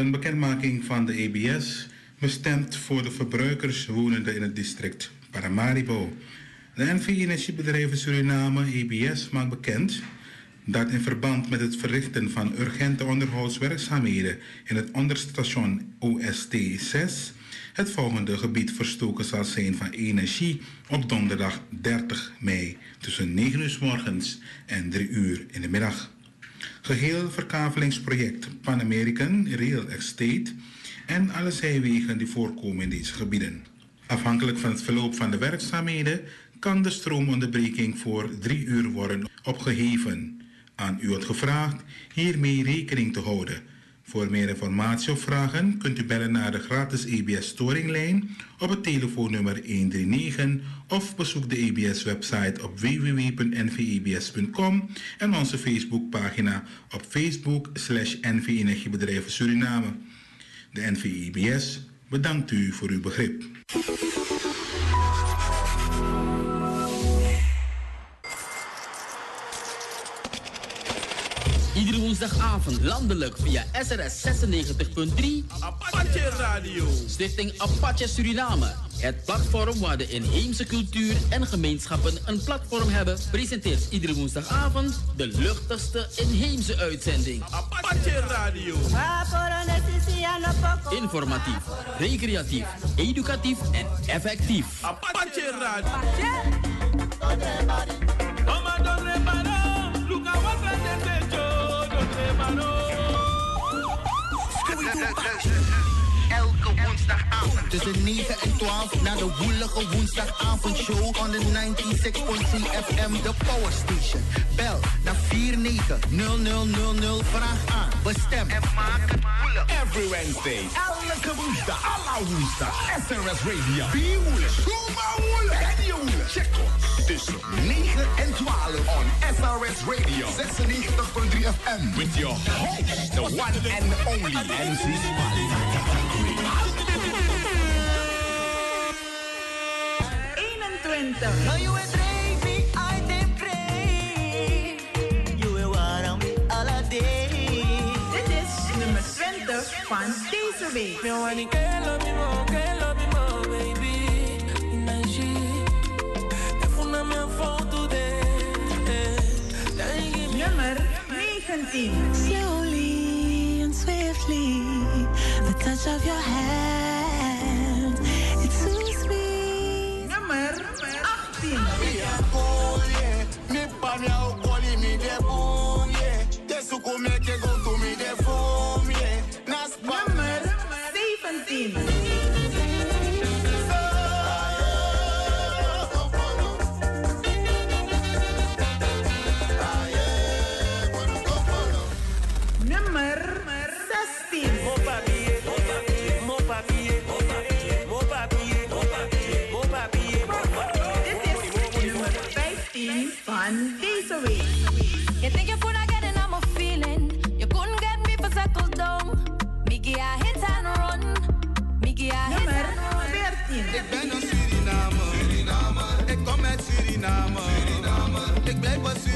Een bekendmaking van de EBS bestemd voor de verbruikers wonende in het district Paramaribo. De NV Energiebedrijven Suriname EBS maakt bekend dat in verband met het verrichten van urgente onderhoudswerkzaamheden in het onderstation OST 6 het volgende gebied verstoken zal zijn van energie op donderdag 30 mei tussen 9 uur s morgens en 3 uur in de middag. Geheel verkavelingsproject Pan American Real Estate en alle zijwegen die voorkomen in deze gebieden. Afhankelijk van het verloop van de werkzaamheden kan de stroomonderbreking voor 3 uur worden opgeheven. Aan u wordt gevraagd hiermee rekening te houden. Voor meer informatie of vragen kunt u bellen naar de gratis EBS storinglijn op het telefoonnummer 139 of bezoek de EBS website op www.nvebs.com en onze Facebookpagina op Facebook slash Suriname. De NVEBS bedankt u voor uw begrip. Iedere woensdagavond landelijk via SRS 96.3 Apache Radio. Stichting Apache Suriname. Het platform waar de inheemse cultuur en gemeenschappen een platform hebben, presenteert iedere woensdagavond de luchtigste inheemse uitzending. Apache Radio. Informatief, recreatief, educatief en effectief. Apache Radio. Elke woensdagavond tussen 9 en 12 naar de woelige woensdagavondshow on the 96.3 FM, de Power Station. Bel naar 490000 vraag aan. Bestem en maak het. Every Wednesday. Elke woensdag. Alla woensdag. SRS Radio. Be woelig. Suma woelig. En je woelig. Check ons. Tussen 9 en 12 on SRS Radio. 96.3 FM. With your host, the one and only MC Smiley. 20 van deze week. It, girl, love me more, girl, love me more, baby. Imagine, if me then give me Nummer 19. Slowly and swiftly, the touch of your hand, Te suku me ke go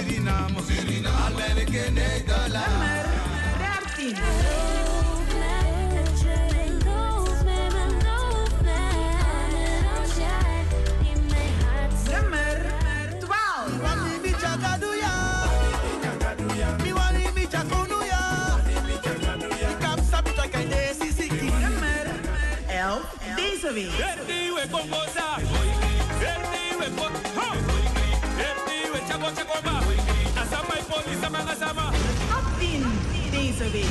Suriname. Suriname. Al ben ik in Nederland. Nummer 13. Nummer 12. police sama nga sama. I've days away.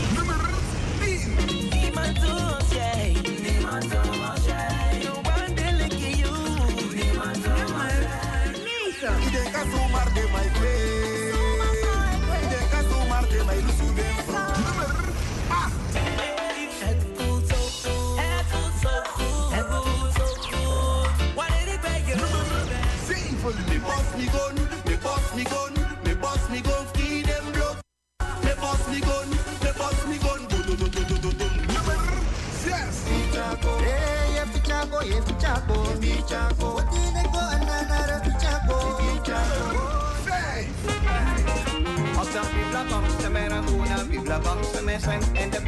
Demon tools, yeah. Bam se me sen en de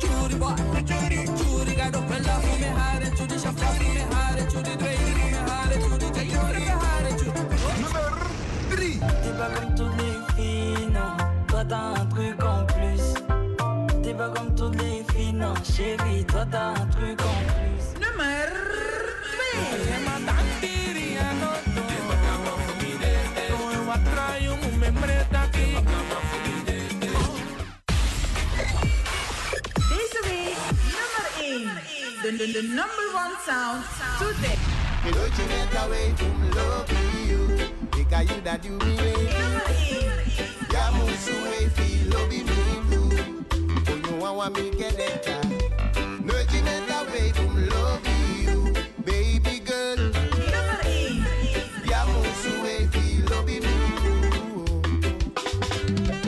Churi churi churi churi pella fu me hare churi shafta fu me hare churi fu me hare churi me hare churi Nummer 3 T'es pas comme toutes les filles non Toi t'as un truc en plus T'es pas comme toutes les filles non chérie Toi t'as un truc en plus De, de number one sound today. Me don't you get away from loving you Because you that you me Ya musu way feel loving me too Oh you want me get it No you get away from loving you Baby girl Nummer 1. Ya musu way feel loving me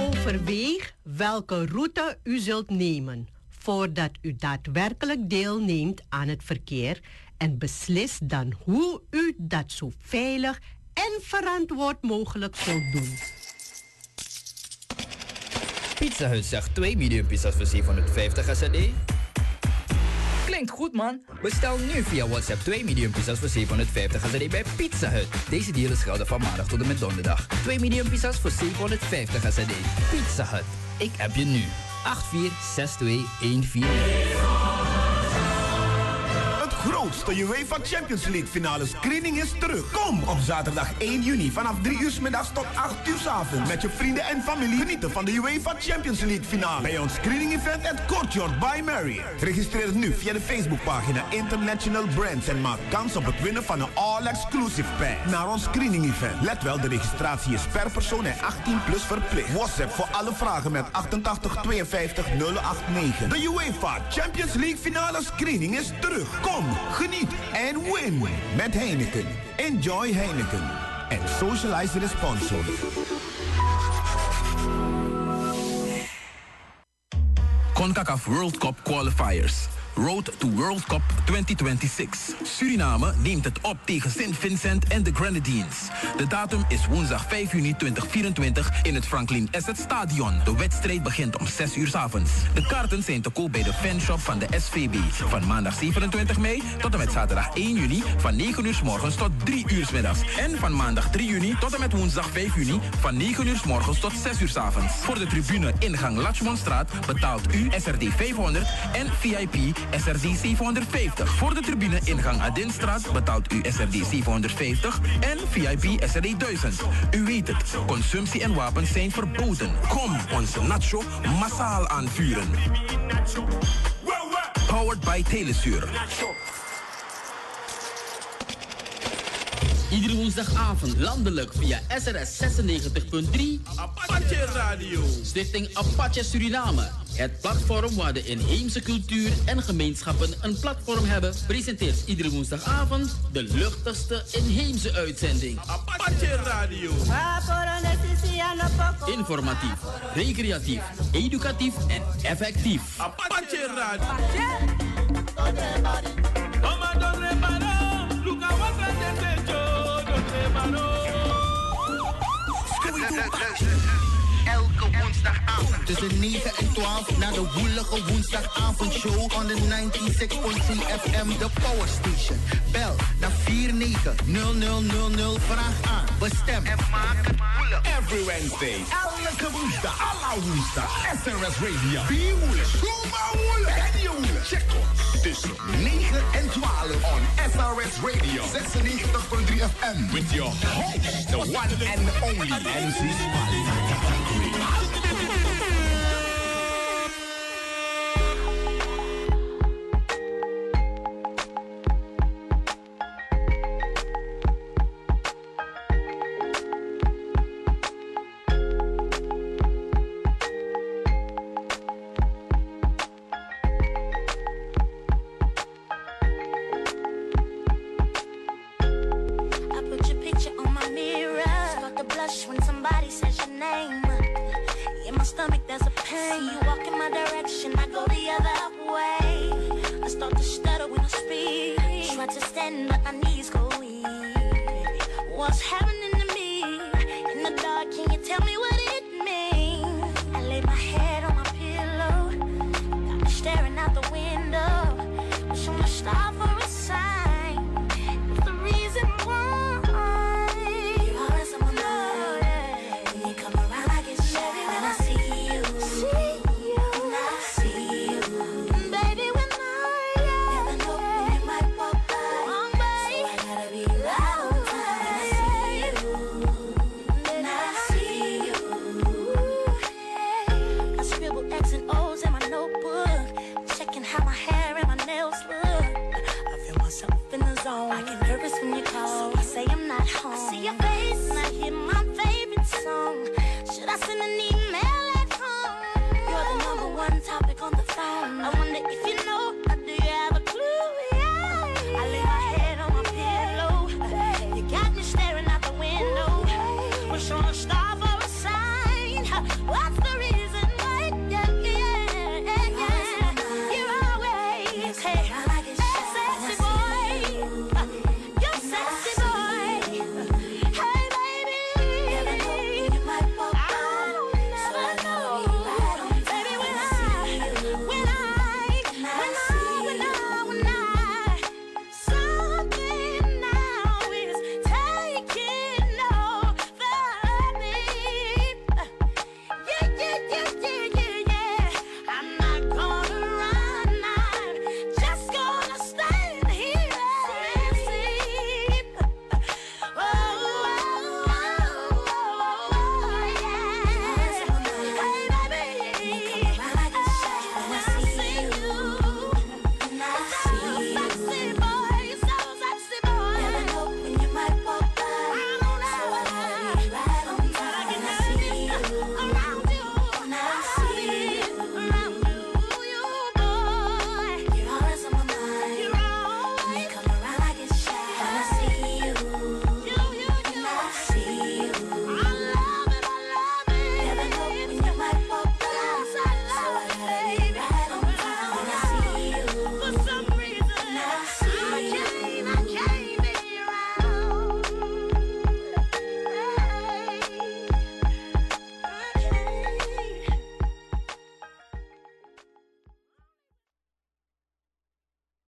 Overweeg welke route u zult nemen voordat u daadwerkelijk deelneemt aan het verkeer en beslis dan hoe u dat zo veilig en verantwoord mogelijk zult doen. Pizza Hut zegt 2 medium pizza's voor 750 SRD. Klinkt goed man. Bestel nu via WhatsApp 2 medium pizza's voor 750 SRD bij Pizza Hut. Deze deal is geldig van maandag tot en met donderdag. 2 medium pizza's voor 750 SRD. Pizza Hut. Ik heb je nu. 846214. Grootste UEFA Champions League finale screening is terug. Kom op zaterdag 1 juni vanaf 3 uur middags tot 8 uur 's avonds. Met je vrienden en familie genieten van de UEFA Champions League finale. Bij ons screening event at Courtyard by Mary. Registreer nu via de Facebookpagina International Brands en maak kans op het winnen van een all-exclusive pack. Naar ons screening event. Let wel, de registratie is per persoon en 18 plus verplicht. WhatsApp voor alle vragen met 88 52 089. De UEFA Champions League finale screening is terug. Kom, en win met Heineken. Enjoy Heineken. En socialize responsibly. CONCACAF World Cup Qualifiers. Road to World Cup 2026. Suriname neemt het op tegen St. Vincent en de Grenadines. De datum is woensdag 5 juni 2024 in het Franklin Asset Stadion. De wedstrijd begint om 6 uur 's avonds. De kaarten zijn te koop bij de fanshop van de SVB. Van maandag 27 mei tot en met zaterdag 1 juni van 9 uur s morgens tot 3 uur s middags. En van maandag 3 juni tot en met woensdag 5 juni van 9 uur s morgens tot 6 uur s avonds. Voor de tribune ingang Lachmanstraat betaalt u SRD 500 en VIP SRD 750. Voor de tribune ingang Adinstraat betaalt u SRD 750 en VIP SRD 1000. U weet het, consumptie en wapens zijn verboden. Kom onze nacho massaal aanvuren. Powered by Telesuur. Iedere woensdagavond landelijk via SRS 96.3 Apache Radio. Stichting Apache Suriname. Het platform waar de inheemse cultuur en gemeenschappen een platform hebben, presenteert iedere woensdagavond de luchtigste inheemse uitzending. Apache Radio. Informatief, recreatief, educatief en effectief. Apache Radio. Tussen 9 en 12 naar de woelige woensdagavondshow on the 96.3 FM, de Power Station. Bel naar 490000 vraag aan, bestem en maak het woelig. Every Wednesday. Elke woensdag. Alla woensdag. SRS Radio. Be woelig. Suma woelig. En je woelig. Check ons. Tussen 9 en 12 on SRS Radio. 96.3 FM. With your host, the one and only MC I start to stutter when I speak. Try to stand, but my knees go? zone. I get nervous when you call, so I say I'm not home. I see your face, and I hear my favorite song. Should I send a email?